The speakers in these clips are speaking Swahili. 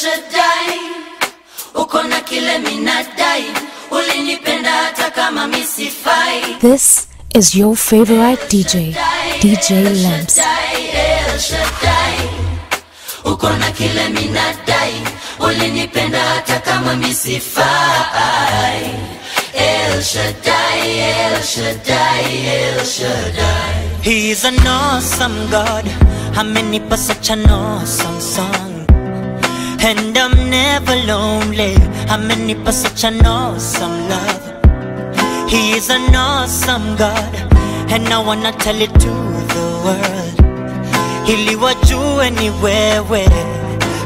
Shaddai, uko na kile minadai, ulinipenda hata kama misifai. This is your favorite DJ, DJ Lamps. Shaddai, uko na kile minadai, ulinipenda hata kama misifai. El Shaddai, El Shaddai, El Shaddai. He's an awesome God. Amenipa such an awesome song. And I'm never lonely. Amenipa such an awesome love. He is an awesome God. And I wanna tell it to the world. Ili wajue ni wewe.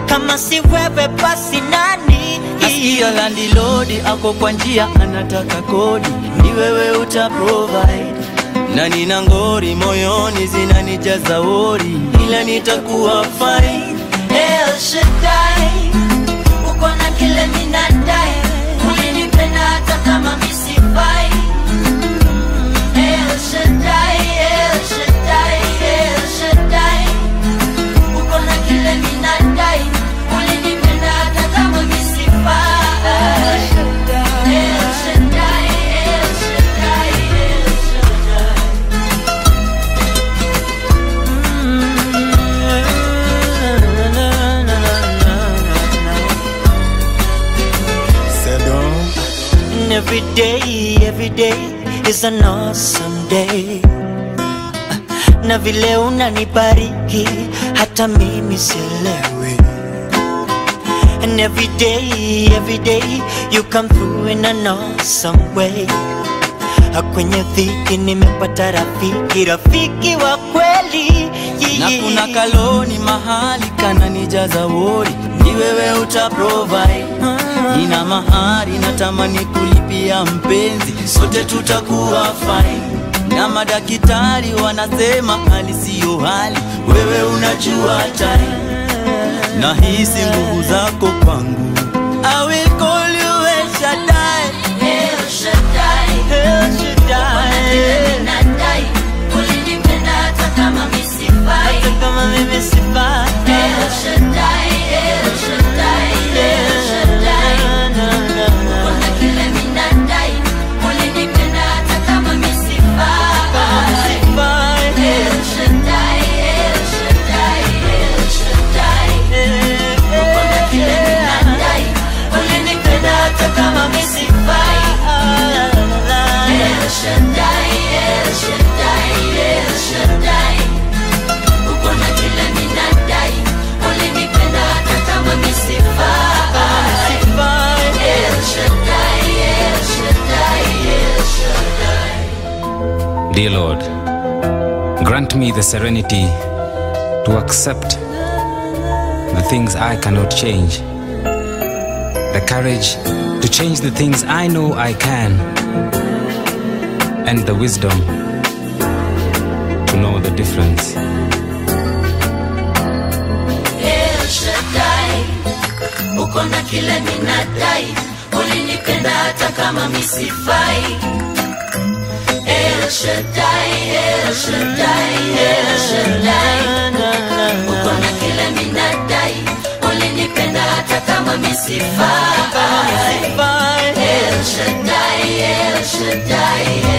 Kama si wewe basi nani? Nasikia landilodi ako kwa njia anataka kodi, ni wewe uta provide na nina ngori moyoni zinanijaza wori, ila nitakuwa fine. El Shaddai, uko na kile minadai, ulinipenda hata kama misifai. El Shaddai, El Shaddai, every day, every day is an awesome day. Na vile unanibariki hata mimi sielewi. And every day, every day you come through in an awesome way. Kwenye dhiki nimepata rafiki, rafiki wa kweli. Na kuna kaloni mahali kananijaza wori, ni wewe uta provide. Nina mahari natamani kulipia mpenzi, sote tutakuwa fine. Na madakitari wanasema hali siyo hali, wewe unajua time. Nahisi nguvu zako kwangu, El Shaddai, Shaddai. Shaddai. Misifai. Hata kama mimi sifai. El Shaddai, El Shaddai, Dear Lord, grant me the serenity to accept the things I cannot change, the courage to change the things I know I can, and the wisdom to know the difference. Kile minadai, ulinipenda hata kama misifai. Shaddai, El Shaddai, El Shaddai, uko na kile minadai, ulinipenda hata kama misifai. El Shaddai, El Shaddai, El Shaddai,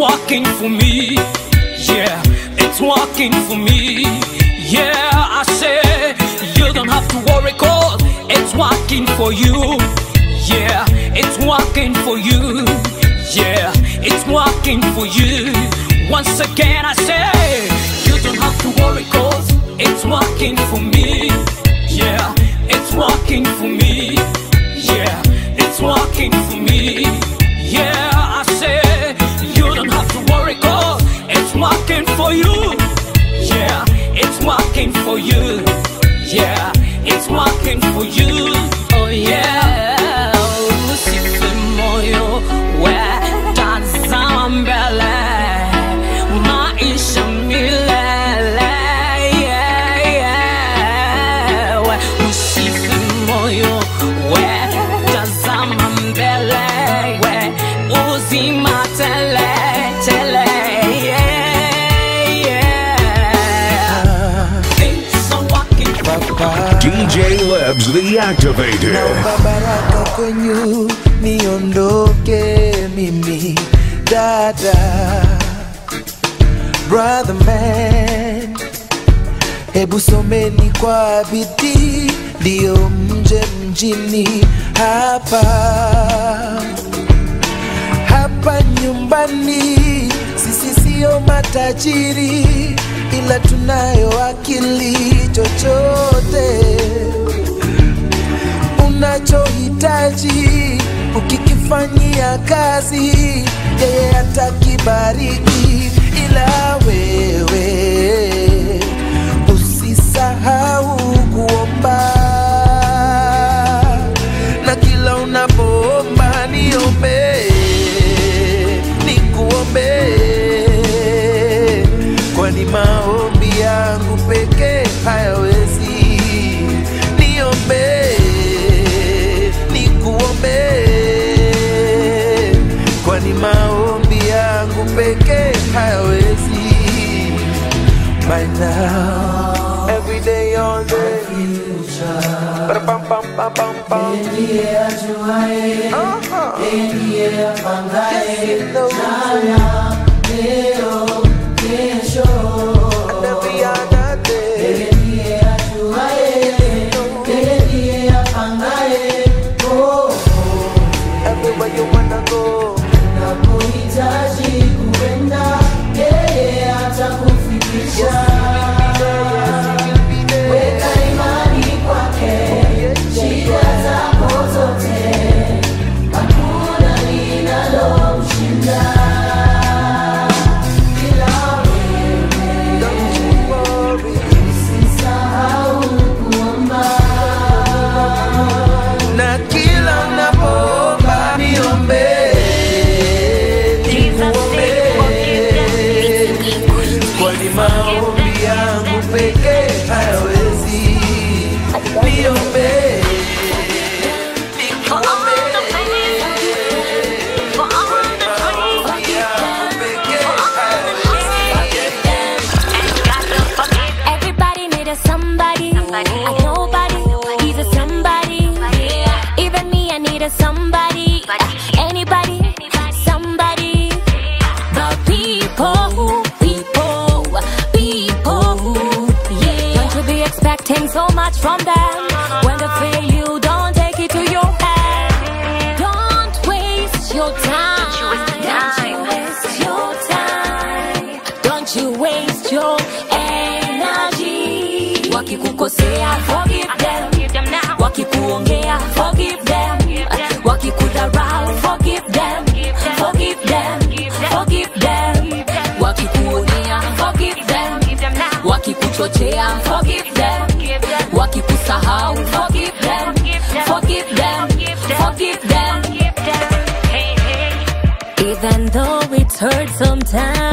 working for me. Yeah, it's working for me. Yeah, I say you don't have to worry, cause it's working for you. Yeah, it's working for you. Yeah, it's working for you. Once again, I say you don't have to worry, cause it's working for me. Yeah, it's working for me. Yeah, it's working for me. For you. Yeah, it's working for you. Yeah, it's working for you. Oh yeah, Lebs the Activator. naomba baraka kwenyu niondoke mimi dada. Brother man hebu someni kwa bidii ndiyo mje mjini hapa. Hapa nyumbani sisi sio matajiri ila tunayo akili chochote unachohitaji ukikifanyia kazi yeye atakibariki ila wewe need a somebody. Anybody, somebody. The people, people, people. Yeah. Don't you be expecting so much from them. Wakikuchochea, forgive them. Wakikusahau, forgive them. Forgive them. Forgive them. Even though it hurts sometimes,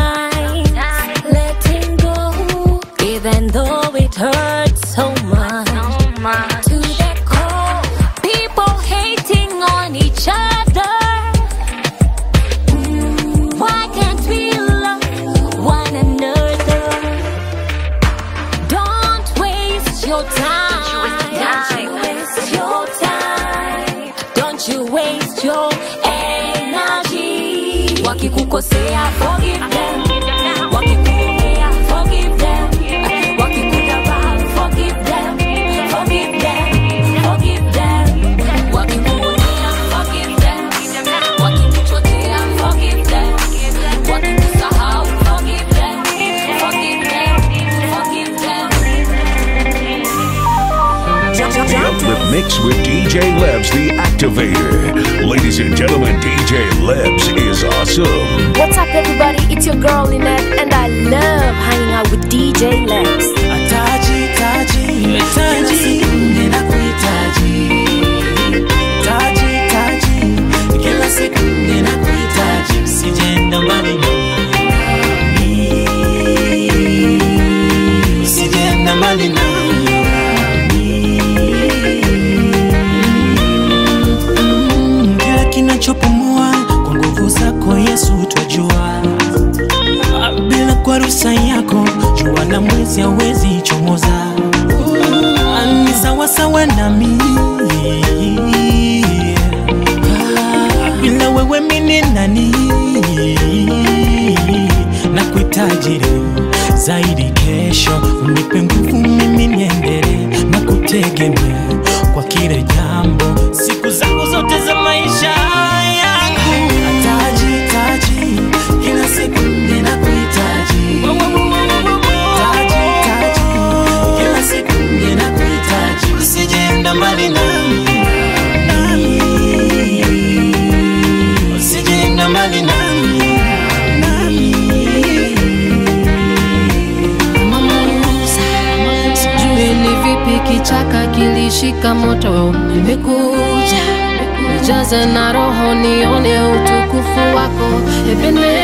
DJ Lebs the Activator. Ladies and gentlemen, DJ Lebs is awesome. What's up, everybody? It's your girl, Lynette, and I love hanging out with DJ Lebs. maisha yako, jua na mwezi hawezi chomoza, ni sawasawa nami bila wewe mini nani? na kuitajiri zaidi kesho, unipe nguvu mimi niendere na kutegemea kwa kile jambo. nilishika moto, nimekuja nijaze na roho, nione utukufu wako. Ebene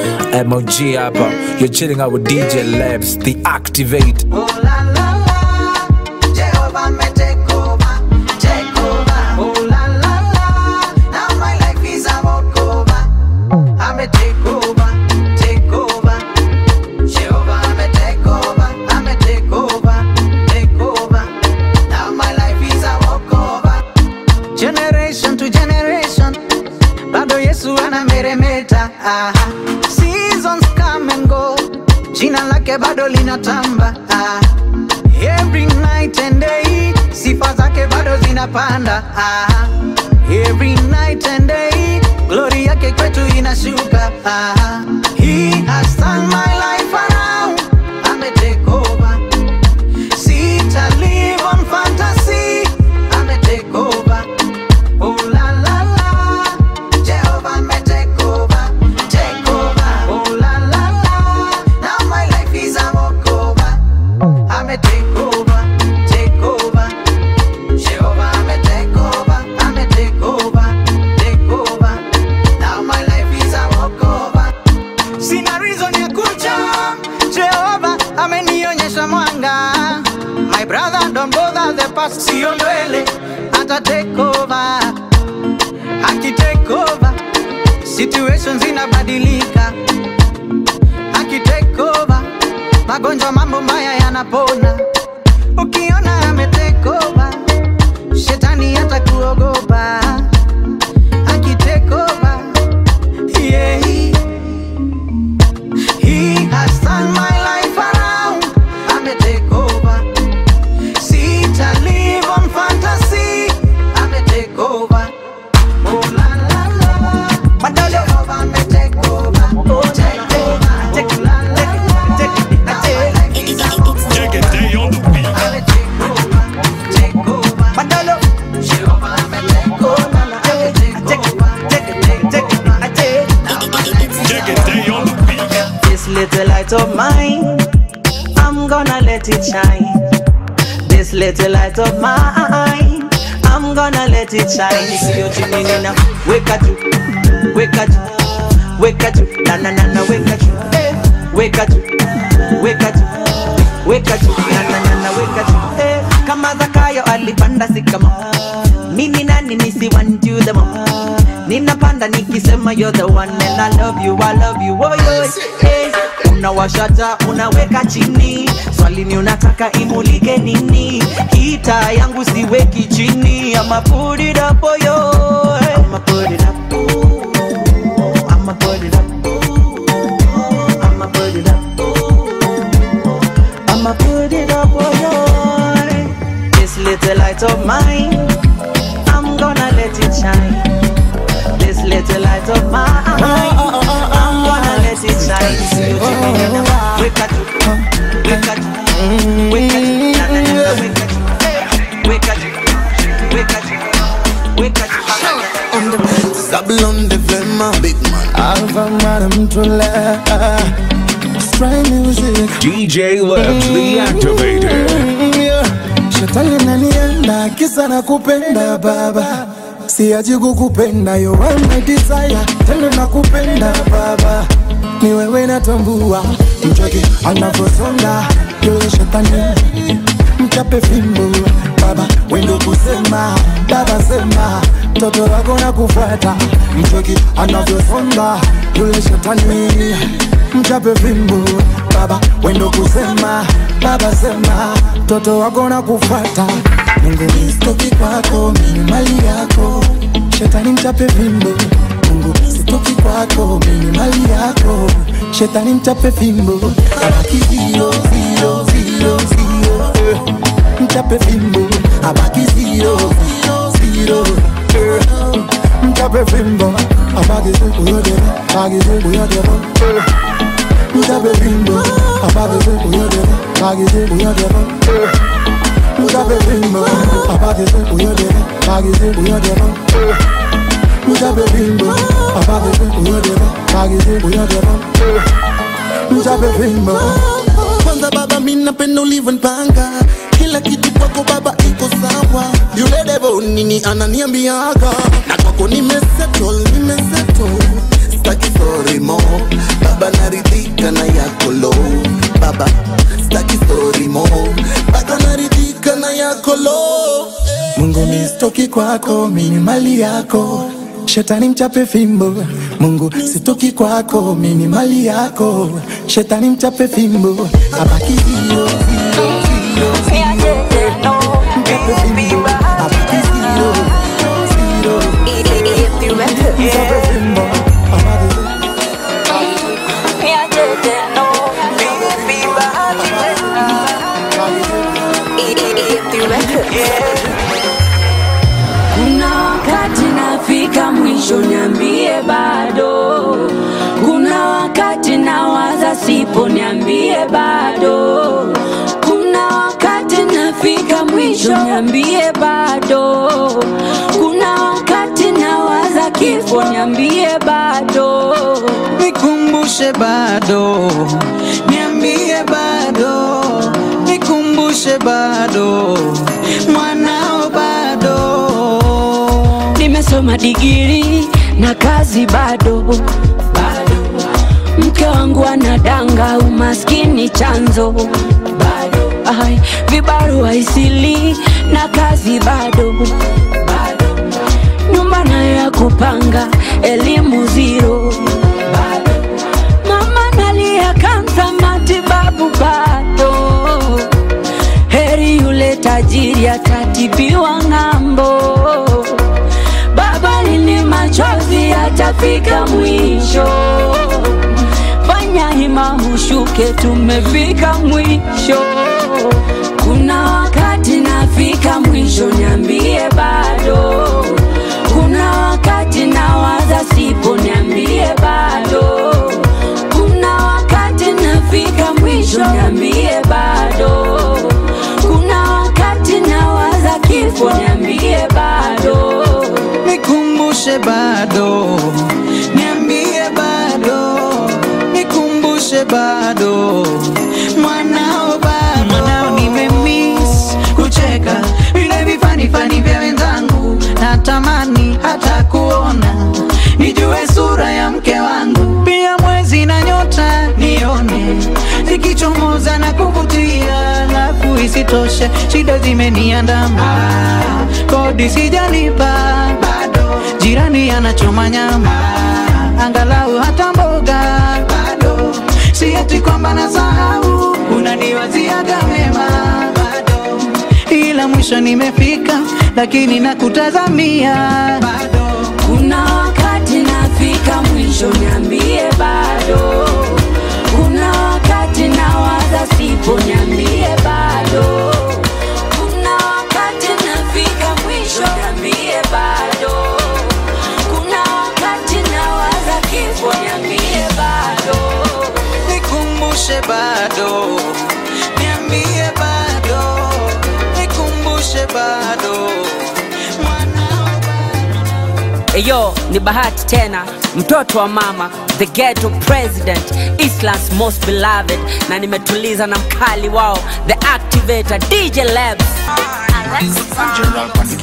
MOG hapa, you're chilling out with DJ Labs, the activate. sambamba ah. Every night and day sifa zake bado zinapanda ah. Every night and day glory yake kwetu inashuka ah. He has turned my life around, ametake over, sitalive on fantasy sio nywele, ata take over. Aki take over, situation zinabadilika. Aki take over, magonjwa mambo maya yanapona. Little light of mine, I'm gonna let it shine. If you're tuning in now, wake up, wake up, wake up, na na na na wake up, eh, up, wake up, wake up, na na na na wake up. eh. Kama Zakayo alipanda sikama, mimi nani nisiwanjuu the mama ninapanda nikisema you're the one and I love you, I love you, oh, yo, hey. Unawashata unaweka chini, swali ni unataka imulike nini? Kita yangu siweki chini, ama put it up, oh, yo, ama put it up, little light of mine, Tula. Stray music. DJ Lebs, the activator. Shetani nanienda kisa na kupenda baba siaji kukupenda you are my desire tendo na kupenda baba ni wewe natambua? Mchoki anavyosonga yule shetani. Mchape fimbo baba wendo kusema baba sema mtoto wako na kufuata mchoki anavyosonga yule shetani. Mchape fimbo baba wendo kusema baba sema mtoto wako na kufuata Mungu nistoki kwako mimi mali yako. Shetani mchape fimbo Mungu sitoki kwako mimi mali yako. Shetani mchape fimbo. Abaki zero zero zero zero mchape fimbo. Abaki zero zero zero mchape fimbo. Abaki zero yodebo abaki mchape fimbo. Abaki zero yodebo abaki mchape fimbo. Abaki zero yodebo abaki yodebo eh. mchape fimbo Kwanza baba mimi napenda ulivyonipanga kila kitu kwako baba iko sawa. Yule devo nini ananiambiaga? Na kwako nimesettle nimesettle. Staki story mo baba naridhika na yako lo baba staki story mo baba naridhika na yako lo Mungu mistoki kwako, mimi yako. Shetani mchape fimbo, Mungu sitoki kwako, mimi mali yako. Shetani mchape fimbo, abaki zero, zero, mwisho, niambie bado. Kuna wakati na waza sipo, niambie bado. Kuna wakati nafika mwisho, niambie bado. Kuna wakati na waza kifo, niambie bado. Nikumbushe bado, niambie bado, nikumbushe bado, madigiri na kazi bado, bado. Mke wangu anadanga, umaskini chanzo bado. Ai, isili na kazi bado, bado. Nyumba nayo ya kupanga, elimu zero bado. Matibabu bado. Heri yule tajiri atatibiwa ng'ambo. Machozi yatafika mwisho? Fanya hima ushuke, tumefika mwisho. Kuna wakati nafika mwisho, niambie bado. Kuna wakati nawaza sipo, niambie bado. Bado, niambie bado, nikumbushe bado, mwanao bado, mwanao kucheka vile vifanifani vya wenzangu, natamani hata kuona. Nijue sura ya mke wangu, pia mwezi na nyota nione. Zikichomoza na kuvutia, lafu isitoshe shida zimeniandama, kodi sijalipa jirani anachoma nyama, angalau hata mboga. Bado, si eti kwamba nasahau, unaniwaziaga mema bado, ila mwisho nimefika, lakini nakutazamia. Bado. Kuna wakati nafika mwisho, niambie bado, niambie bado, nikumbushe bado. Eyo, ni bahati tena, mtoto wa mama, the ghetto president, Island's most beloved, na nimetuliza na mkali wao, the activator, DJ Labs.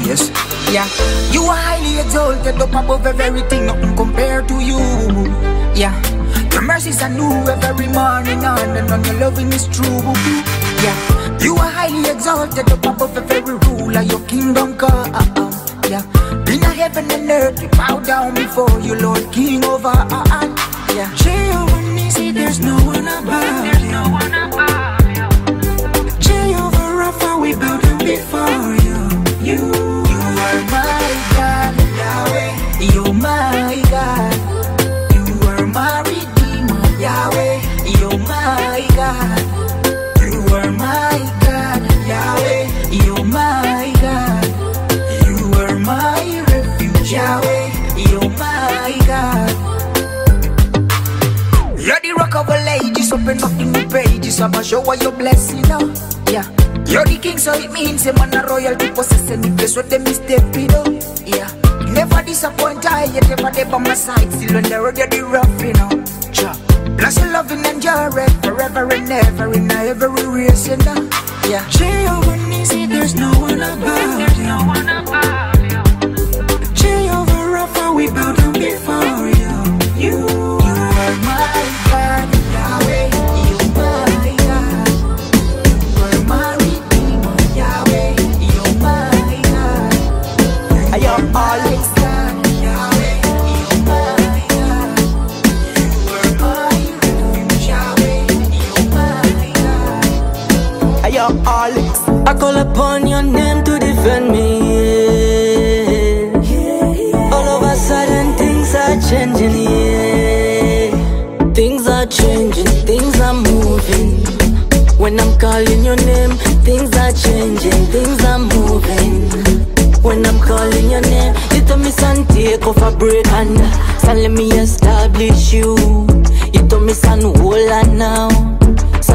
Yes. Yeah. You are highly exalted up above everything, nothing compared to you. Yeah. Mercies are new every morning, on and on your loving is true. Yeah. You are highly exalted above every ruler, your kingdom come. Yeah. In a heaven and earth, we bow down before you, Lord, King over all. Yeah. Jehovah Nissi, there's no one above. There's no one above. Jehovah Rapha, we bow down before you. You, you are my God, Yahweh. You're my of all open up the new pages. I'ma show what your blessing now. Yeah. You're the king, so it means a man a royalty possess any place where them is stepping up. Yeah. Never disappoint I, you never there by my side. Still on the road, you're the rough, you know. Ja. Bless your loving and your red forever and ever in every race, you know. Yeah. Jehovah Nissi, there's no one above. There's no one above. Call upon your name to defend me. yeah. All of a sudden, things are changing. Yeah. Things are changing, things are moving. When I'm calling your name, things are changing, things are moving. When I'm calling your name, you tell me son take off a break and son let me establish you. You tell me son hold on now,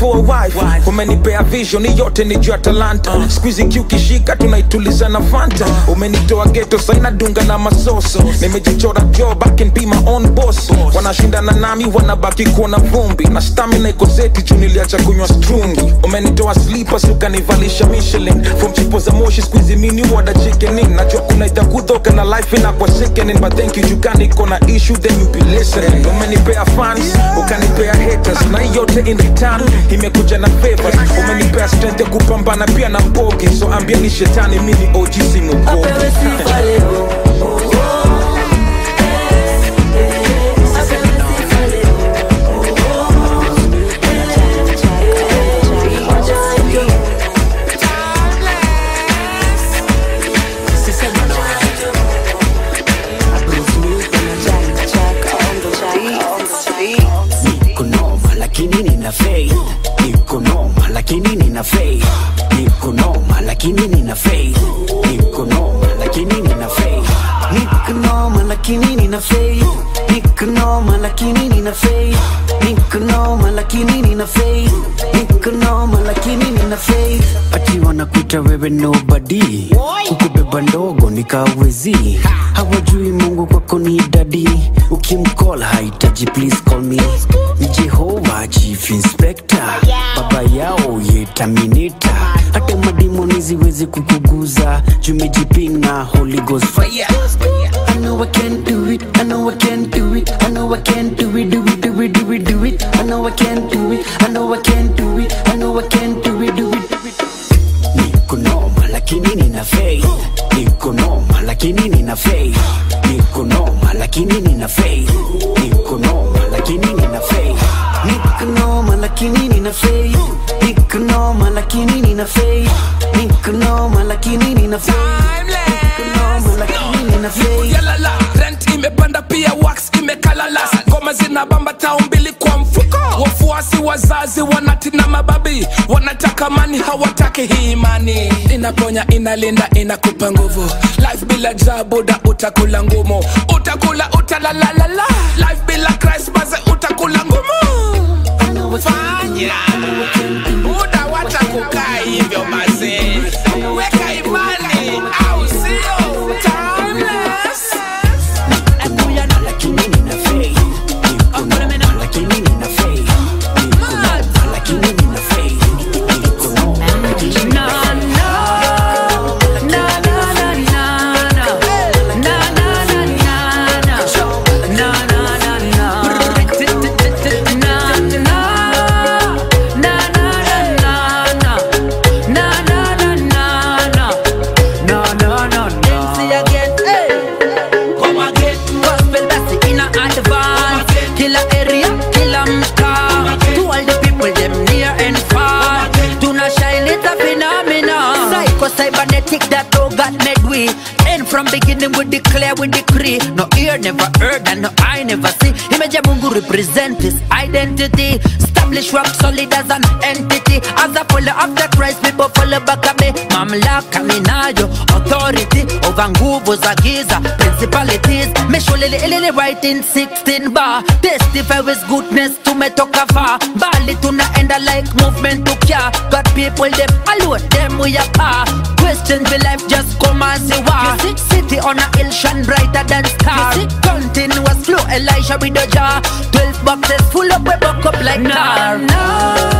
for a wife. Umenipea vision yote ni juu ya talanta. Skuizi kiukishika tunaituliza na fanta. Umenitoa geto saina dunga na masoso. Nimejichora jo back and be my own boss. Wanashindana nami wanabaki kuona vumbi. Na stamina iko zeti juu niliacha kunywa strungi. Umenitoa slippers ukanivalisha michelin. From chipo za moshi skuizi mini wada chickening najua kuna itakutoka na life inakuwa sickening. But thank you jukani iko na issue then you be listening. Umenipea fans ukanipea haters. Na yote in return imekuja na favors umenipea strength ya kupambana pia na mbogi so ambia ni shetani mini OG si nina faith. Niko noma lakini nina faith. Niko noma lakini nina faith. Ati wanakuita wewe nobody. Kukubeba ndogo nikawezi. Hawajui mungu kwako ni dadi ukimcall haitaji please call me. Jehova chief inspector. Baba yao yetaminita hata madimoni ziwezi kukuguza. Jumejipinga na holy ghost fire know I can't do it, I know I can't do it, I know I can't do it, do it, do it, do it, do it. I know I can't do it, I know I can't do it, I know I can't do it, do it, do it. Niko noma lakini nina faith, niko noma lakini nina faith, niko noma lakini nina faith, niko noma lakini nina faith, niko noma lakini nina faith, niko noma lakini nina faith, niko noma lakini nina faith, wazazi wanatina mababi wanataka mani hawataki hii imani inaponya inalinda inakupa nguvu. Life bila jabuda utakula ngumu. Utakula utalalalala. Life bila christ utakula ngumu. Fanya declare we decree. No ear never heard and no eye never see. Image Mungu represent his identity. Establish rock solid as an entity. As a follower of the Christ people follow back at me. Mamlaka authority over nguvu za giza Principalities. Meshulele ilili right in 16 bar. Testify with goodness tumetoka far Bali tunaenda like movement to care Got people them alone them we are par. Questions the life just come as you are City on a hill shine brighter than star. Continuous flow Elijah with the jar. 12 boxes full up we buck up like nar What's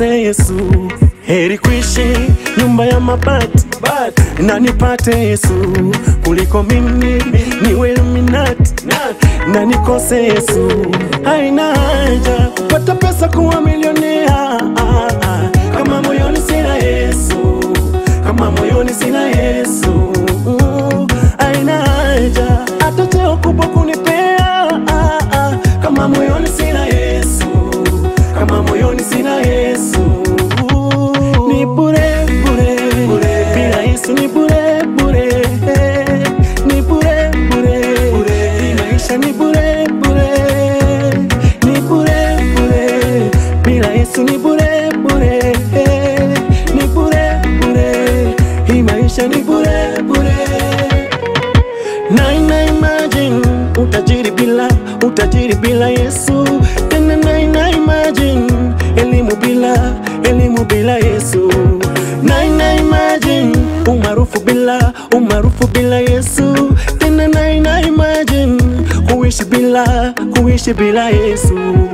na nikose Yesu. Heri kuishi nyumba ya mabati na nipate Yesu. Kuliko mimi niwe minati na nikose Yesu. Haina haja. Kupata pesa kuwa milionea kama moyoni sina Yesu, kama moyoni sina Yesu. Haina haja. Hata cheo kubwa kunipea. Kama moyoni sina Yesu, kama moyoni sina Yesu. Ni bure bure, bila Yesu ni bure bure, ni bure bure, hii maisha ni bure bure, ni bure bure, bila Yesu ni bure bure, ni bure bure, hii maisha ni bure bure. Na imagine. Utajiri bila utajiri bila bila kuishi bila Yesu.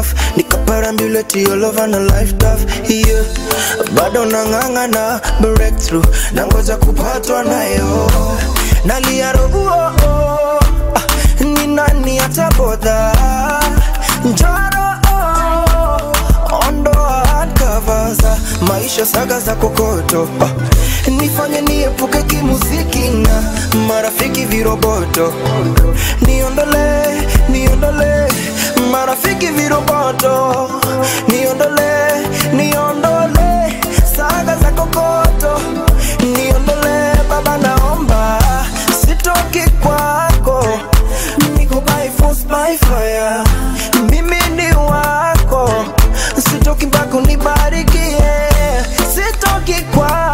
Enough nikaparambuleti all over na life tough. Yeah. bado nang'ang'ana breakthrough. Nangoza kupatwa nayo. Nalia oh ah, ni nani atabodha njaro ondoa covers maisha saga za kokoto Ah, nifanye niepuke kimuziki na marafiki viroboto. Niondole niondole marafiki viroboto. Niondole niondole saga za kokoto. Niondole baba naomba. Sitoki kwako. Niko by force by fire. Mimi ni wako. Sitoki mpaka unibarikie. Sitoki kwako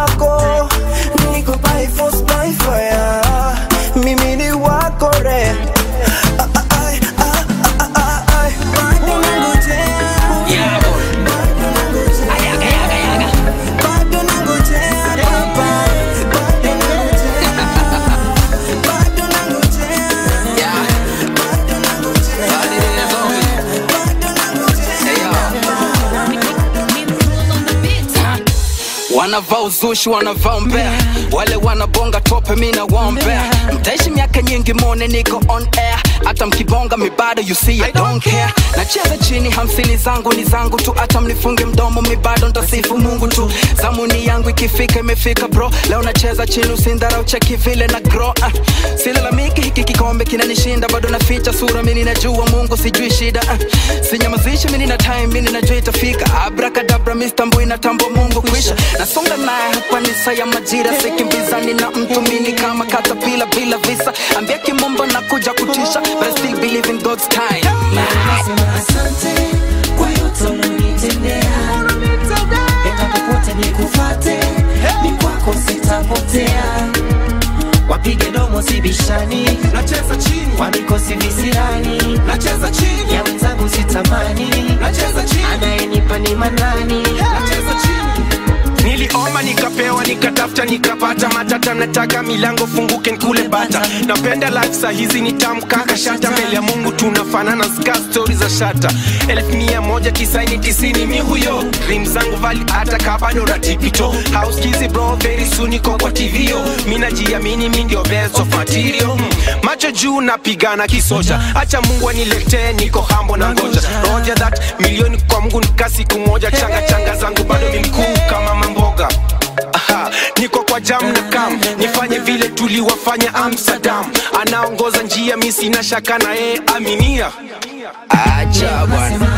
uzushi wanavaa mbea wale wanabonga tope mi mtaishi miaka nyingi mone niko on air. Hata mkibonga mibado you see I don't care. nacheza chini hamsini zangu ni zangu tu. Hata mnifunge mdomo mibado ntasifu mungu tu. Zamuni yangu ikifika imefika bro. Leo nacheza chini usindharau cheki vile na gro uh, silalamiki hiki kikombe kinanishinda. Bado naficha sura mini najua mungu sijui shida uh, sinyamazishi mini na time mini najua itafika. Abrakadabra mistambui tambo mungu kwisha. Nasonga naye hapa ni saa ya majira. Sikimbizani na mtu mini kama katapila bila visa. Ambia kimombo na kuja kutisha. But I still believe in God's time. Nasema asante kwa yote ulionitendea. Enda popote nikufate, ni kwako sitapotea. Wapige domo sibishani, nacheza chini, wamikosi visirani, nacheza chini, ya wenzangu sitamani, nacheza chini, anayenipa ni manani, nacheza chini. Niliomba nikapewa nikatafuta nikapata. Matata nataka milango funguke nkule bata. Napenda life saa hizi nitamkaka shata mbele ya mungu tunafanana ska stori za shata. Elfu mia moja tisaini tisini mi huyo. Rim zangu vali hata kabado ratipito hauskizi bro very soon iko kwa TVO. mi najiamini mi ndio best of material. Mm. macho juu napigana kisoja acha mungu aniletee niko hambo na ngoja. Roja that milioni kwa mungu nikasi kumoja, moja changa changa zangu bado ni mkuu. Kama mamboga Aha, niko kwa jam na kam. Nifanye vile tuliwafanya amsterdam. Anaongoza njia misi sina shaka na yeye aminia. Acha bwana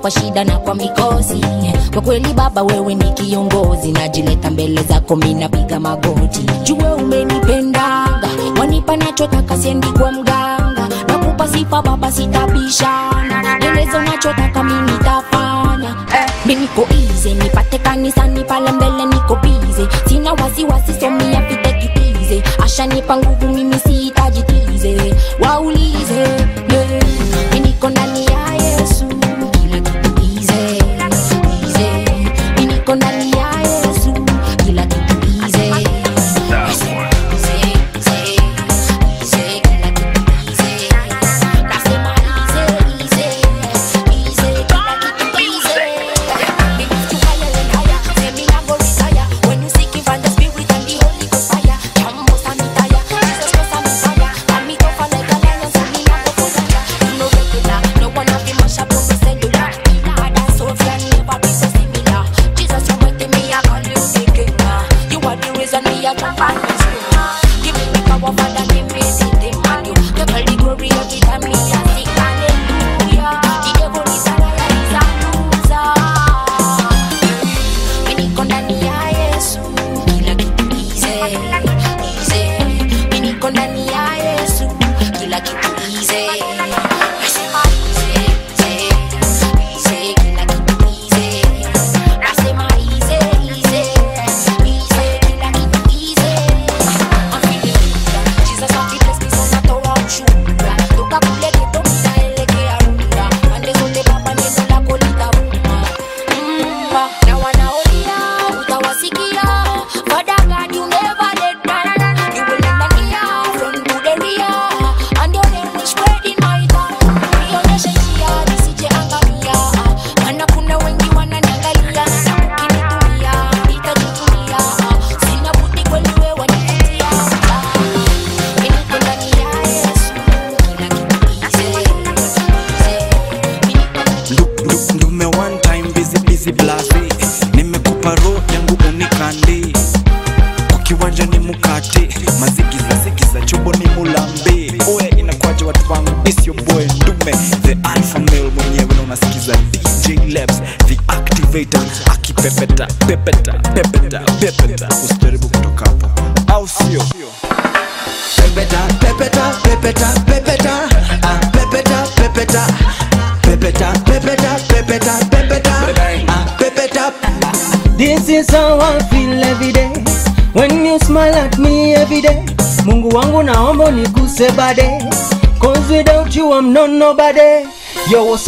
kwa shida na kwa mikosi. Kwa kweli baba wewe ni kiongozi najileta mbele zako minapiga magoti. Jue umenipendaga wanipa nachotaka siendi kwa mganga. Nakupa sifa baba sitabishana. Eleza unachotaka mimi nitafanya. Eh, mi niko nipate kanisani pale mbele niko bize sina wasiwasi somia pitekitize ashanipa nguvu mimi sihitaji waulize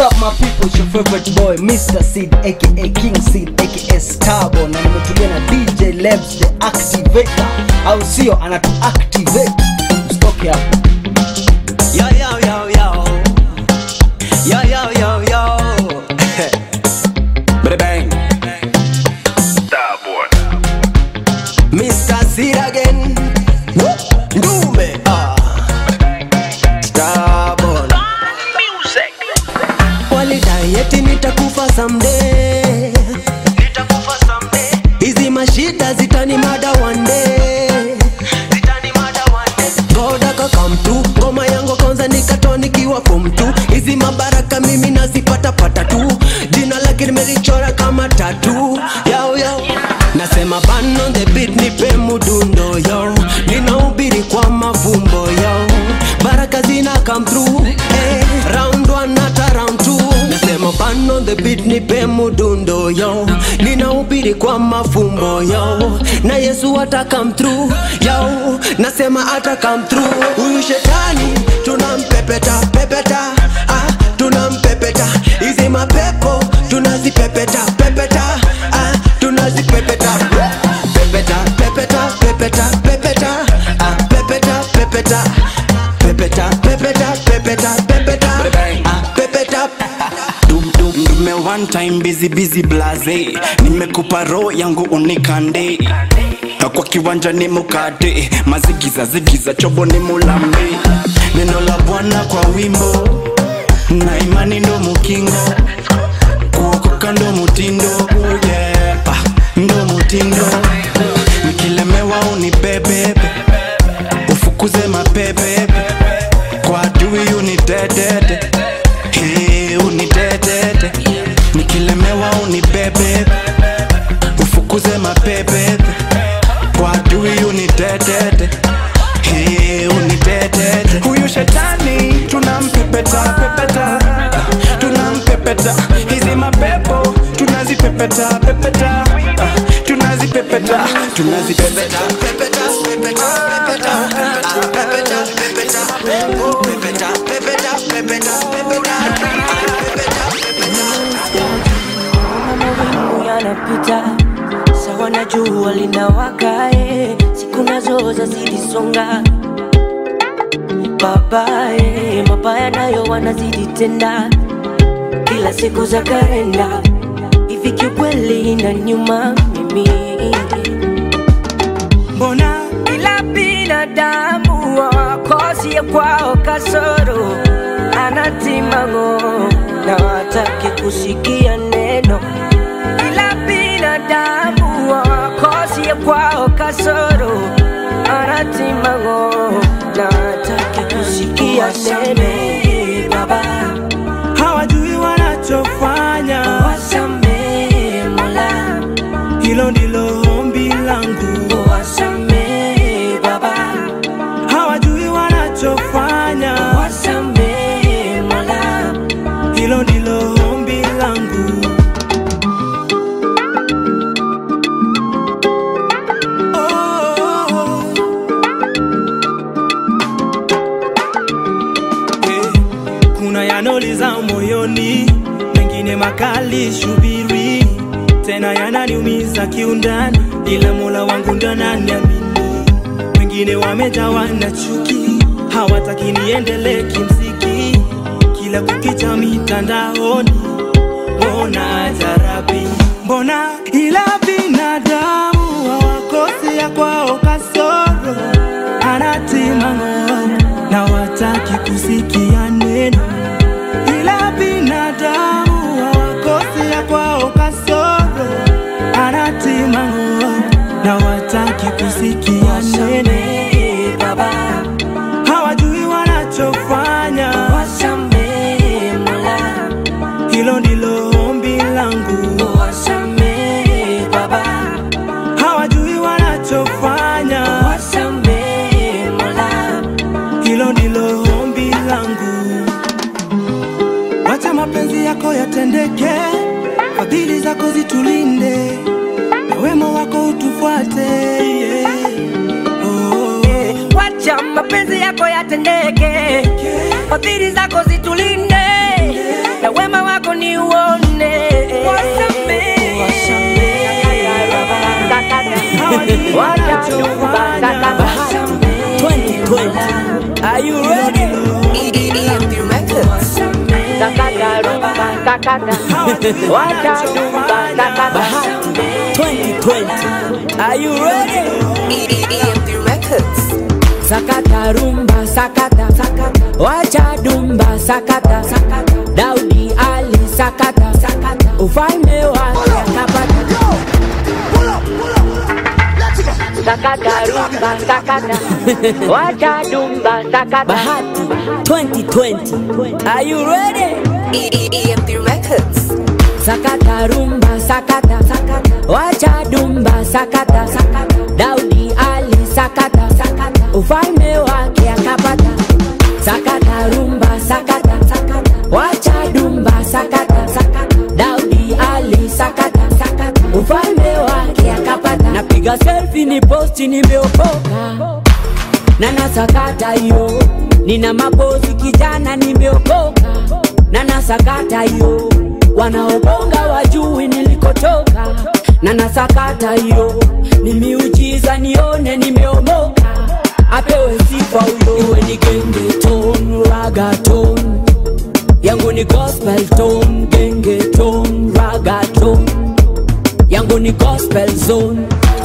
up my people it's your favorite boy Mr. Seed aka King Seed aka Starbo na nimetulia na DJ Labs the activator. Au sio anatu activate hapo yesu ata come through. Yau nasema ata come through. Huyu shetani tunampepeta pepeta. Ah, tunampepeta. Hizi mapepo tunazipepeta pepeta. Ah, tunazipepeta. Pepeta pepeta pepeta pepeta. Ah, pepeta pepeta. Pepeta pepeta pepeta pepeta. Ah, one time busy busy blaze nimekupa roho yangu unikande kwa kiwanja ni mukate mazigiza zigiza chobo ni mulambe neno la bwana kwa wimbo. Na imani ndo mukingo. Kuokoka ndo mutindo. Uyepa, ndo mutindo. Nikilemewa unibebebe ufukuze mapebe. Kwa adui unidedede tenda kila siku za karenda hivi kiukweli na nyuma mimi. Mbona ila binadamu wakosie kwao kasoro. Anatimango na wataki kusikia neno. Ila binadamu wakosie kwao kasoro. Anatimango na wataki kusikia neno tena yananiumiza kiundani ila mola wangu ndo ananiamini. Wengine wamejawa na chuki hawataki niendelee kimziki. Kila kukicha mitandaoni mbona jarabi? Mbona yatendeke, fadhili zako zitulinde, na wema wako utufuate. Yeah. wacha mapenzi yako yatendeke, fadhili zako zitulinde, na wema wako ni uone. Are you ready? EMP Records. Bahati 2020. Are you ready? EMP Records. Sakata rumba sakata sakata wacha dumba sakata sakata Daudi Ali sakata sakata ufalme wake sakata rumba sakata. Wacha dumba sakata Bahati 2020 Are you ready? EMP Records. Sakata rumba sakata sakata. Wacha dumba sakata sakata. Daudi Ali sakata sakata. Ufalme wake akapata. Sakata rumba sakata sakata. Wacha dumba sakata sakata. Daudi Ali sakata sakata. Ufalme wake napiga selfie ni posti nimeokoka na nasakata hiyo. Nina mapozi kijana nimeokoka na nasakata hiyo. Wanaobonga wajui nilikotoka. Na nasakata hiyo. Ni miujiza nione nimeomoka apewe sifa huyo. Iwe ni gengeton ragaton yangu ni gospel ton gengeton ragaton yangu ni gospel zone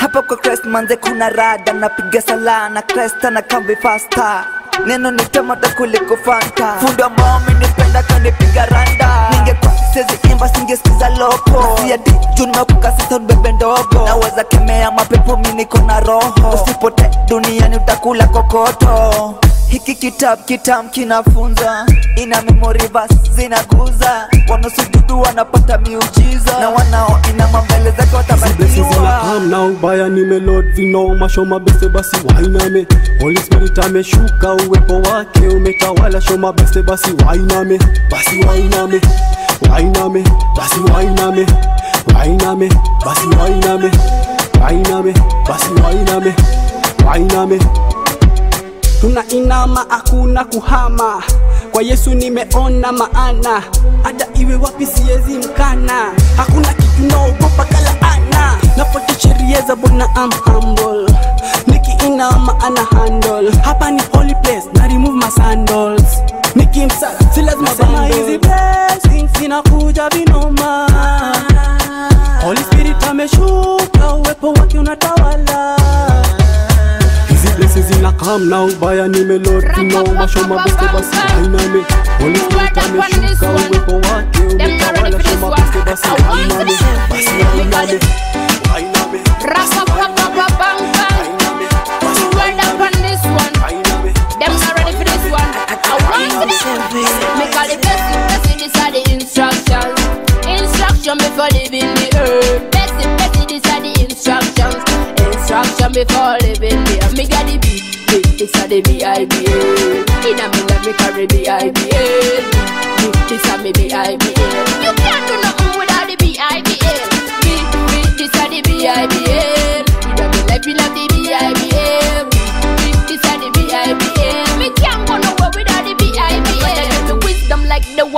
hapa kwa Christ manze kuna rada napiga sala na Christ na kambi fasta neno ni tamata kuliko fanta. Fundo ambao amenipenda kanipiga randa. Ningekuwa siwezi imba singesikiza loko siadi juu nimekuka sasa nibebe ndogo. Naweza kemea mapepo mi niko na roho. Usipote duniani utakula kokoto. Hiki kitabu kitam kinafunza. Ina memory verse zinaguza. Wanaosujudu wanapata miujiza. Na wanao ina mambele zake Blessings watabarikiwa zinakam na ubaya nimelod vino mashoma beste basi wainame. Holy Spirit ameshuka uwepo wake umetawala. Shoma beste basi wainame. Basi wainame wainame basi wainame wainame basi wainame wainame basi wainame wainame. Tunainama hakuna kuhama. Kwa yesu nimeona maana. Hata iwe wapi siwezi mkana. Hakuna kitu naogopa kalaana nafuata sheria za bwana I'm humble nikiinama ana handle. Hapa ni holy place na remove my sandals. Nikimsa si lazima Nasema hizi blessings inakuja vinoma. Holy Spirit ameshuka uwepo wake unatawala. Blessings zinakam na ubaya nimelod vino mashoma beste basi wainame Holy Spirit ameshuka uwepo wake umetawala. shoma beste basi wainame basi wainame wainame Them This. Me call it blessing, blessing. Are the instructions. Instruction before leaving the earth. Blessing, blessing. These are the instructions. Instruction before leaving the earth. Me got the beat, beat. These are the B.I.B.A. Inna me let me carry B.I.B.A. This are me B.I.B.A. You can't do nothing without the B.I.B.A. Beat, beat. This are the B.I.B.A. Inna me let me love the B.I.B.A.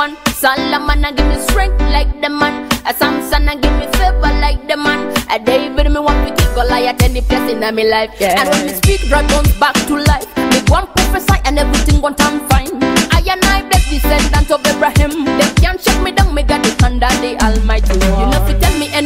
one. Solomon and give me strength like the man. A Samson and give me favor like the man. A David me want to kill Goliath any place in my life. Yeah. And when me speak, dragons back to life. Me one prophesy and everything won't turn fine. I and I bless descendant of Abraham. They can't shut me down. Me got the hand of the Almighty. You know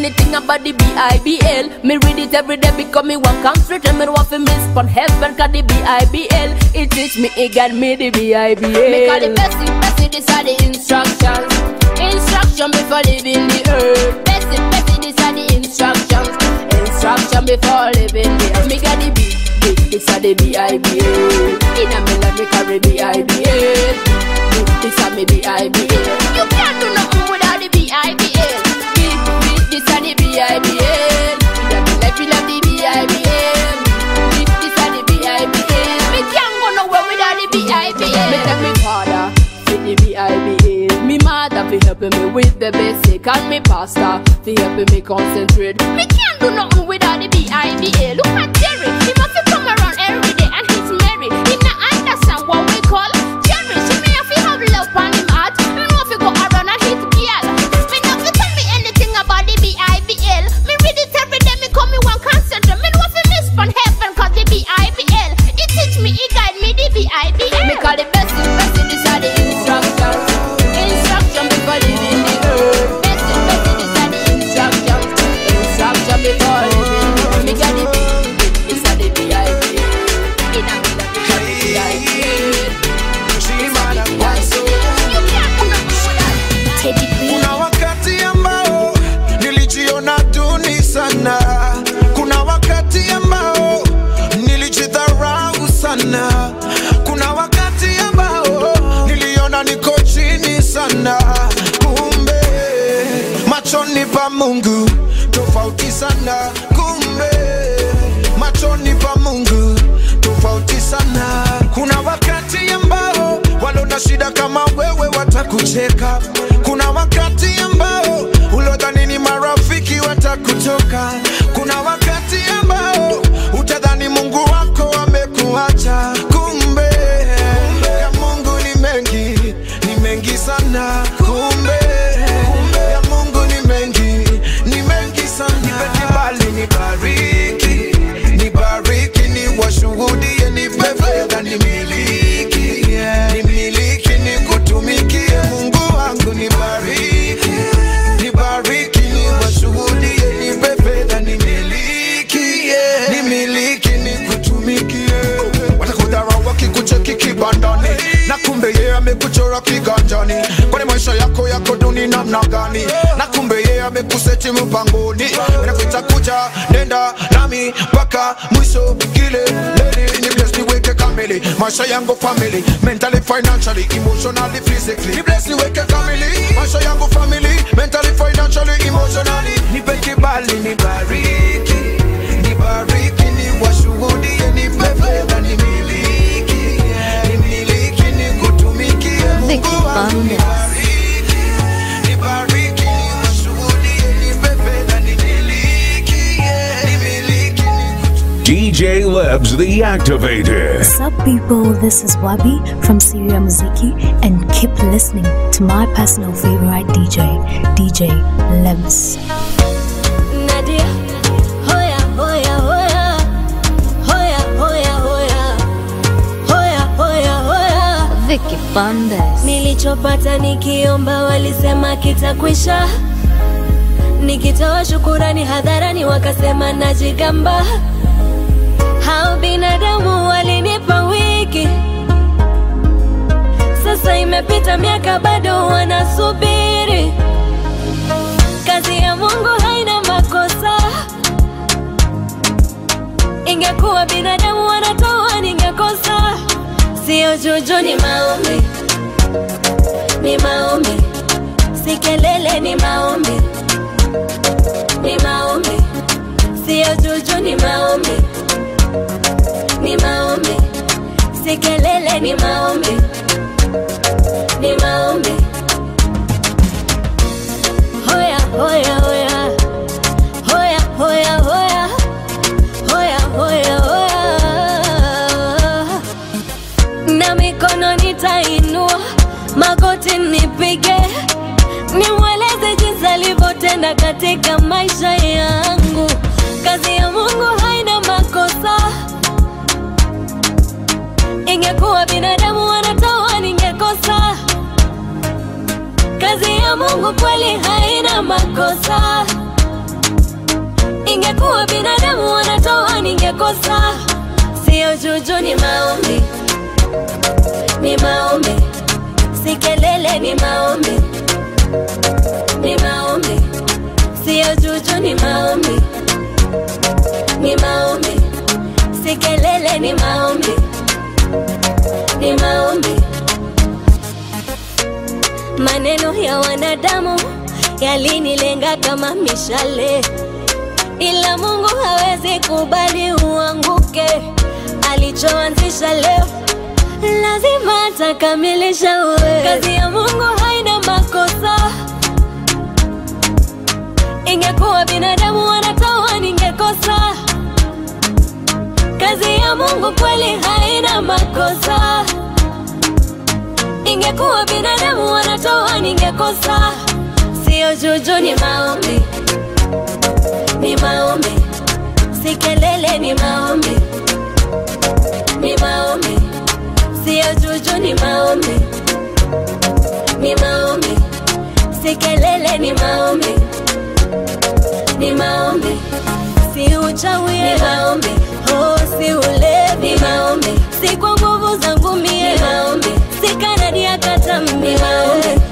anything about the B.I.B.L. Me read it every day because me want straight and me want to miss from heaven. Cause the B.I.B.L. It teach me, it got me the B.I.B.L. Me call blessing, blessing. Bessie, this are the instructions. Instruction before leaving the earth. Bessie, Bessie, this are the instructions. Instruction before leaving the earth. Me got the beat, beat, this are the B-I-B-A. In a melody, me carry. Beat, this are me B-I-B-A. You can't do nothing helping me with the basic and me pastor fi helping me concentrate. Me can't do nothing without the B-I-B-A. Look at Jerry, he must come around every day and he's merry. He not understand what we call Jerry. She have to have love on him heart. Me know fi go around and hit girl. Me not fi tell me anything about the B-I-B-L. Me read it every day. Me come me one concentrate. Me know fi miss from heaven the B-I-B-L. It teach me, guide me the B-I-B-L. Me call it pa Mungu tofauti sana, kumbe machoni pa Mungu tofauti sana. Kuna wakati ambao walona shida kama wewe watakucheka, kiganjani. Kwani maisha yako yako duni namna gani? Na kumbe yeye amekuseti mpangoni. Nakuita kuja, nenda nami mpaka mwisho kileleni. Ni bless niweke kamili maisha yangu family, mentally, financially, emotionally, physically. Ni bless niweke kamili maisha yangu family, mentally, financially, emotionally. Nipe kibali nibariki, nibariki, niwashuhudie, nipe fedha nimiliki, DJ Lebs the Activator. What's up, people? This is Wabi from Syria Muziki, and keep listening to my personal favorite DJ, DJ Lebs. Nilichopata nikiomba walisema kitakwisha, nikitoa shukurani hadharani wakasema najigamba. Hao binadamu walinipa wiki, sasa imepita miaka bado wanasubiri. Kazi ya Mungu haina makosa, ingekuwa binadamu wanatoa. Sio juju, ni maombi, ni maombi, si kelele, ni maombi, ni maombi, sio juju, ni maombi, ni maombi, si kelele, ni maombi, ni maombi. Hoya, hoya, hoya, magoti nipige, nimweleze jinsi alivyotenda katika maisha yangu. Kazi ya Mungu haina makosa, ingekuwa binadamu wanatoa ningekosa. Kazi ya Mungu kweli haina makosa, ingekuwa binadamu wanatoa ningekosa. Sio juju, ni maombi ni maombi, si kelele, ni maombi, ni maombi, siyo juju, ni maombi, ni maombi, si kelele, ni maombi, ni maombi. Maneno ya wanadamu yalinilenga kama mishale, ila Mungu hawezi kubali uanguke. Alichoanzisha leo lazima atakamilisha. Uwe kazi ya Mungu haina makosa. Ingekuwa binadamu wanatoa, ningekosa. Kazi ya Mungu kweli haina makosa. Ingekuwa binadamu wanatoa, ningekosa. Sio juju, ni maombi, ni maombi, si kelele, ni maombi, ni maombi, sio juju, ni maombi, ni maombi, si kelele, ni maombi, ni maombi, si uchawi, ni maombi, oh, si ulevi, ni maombi, si kwa nguvu zangu mie, ni maombi, si kanadi ya ni maombi,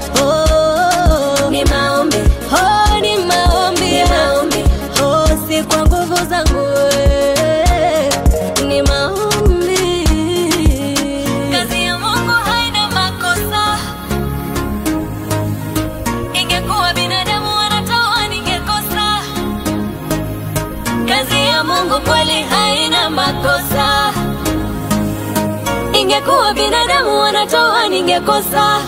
binadamu wanatoa, ningekosa.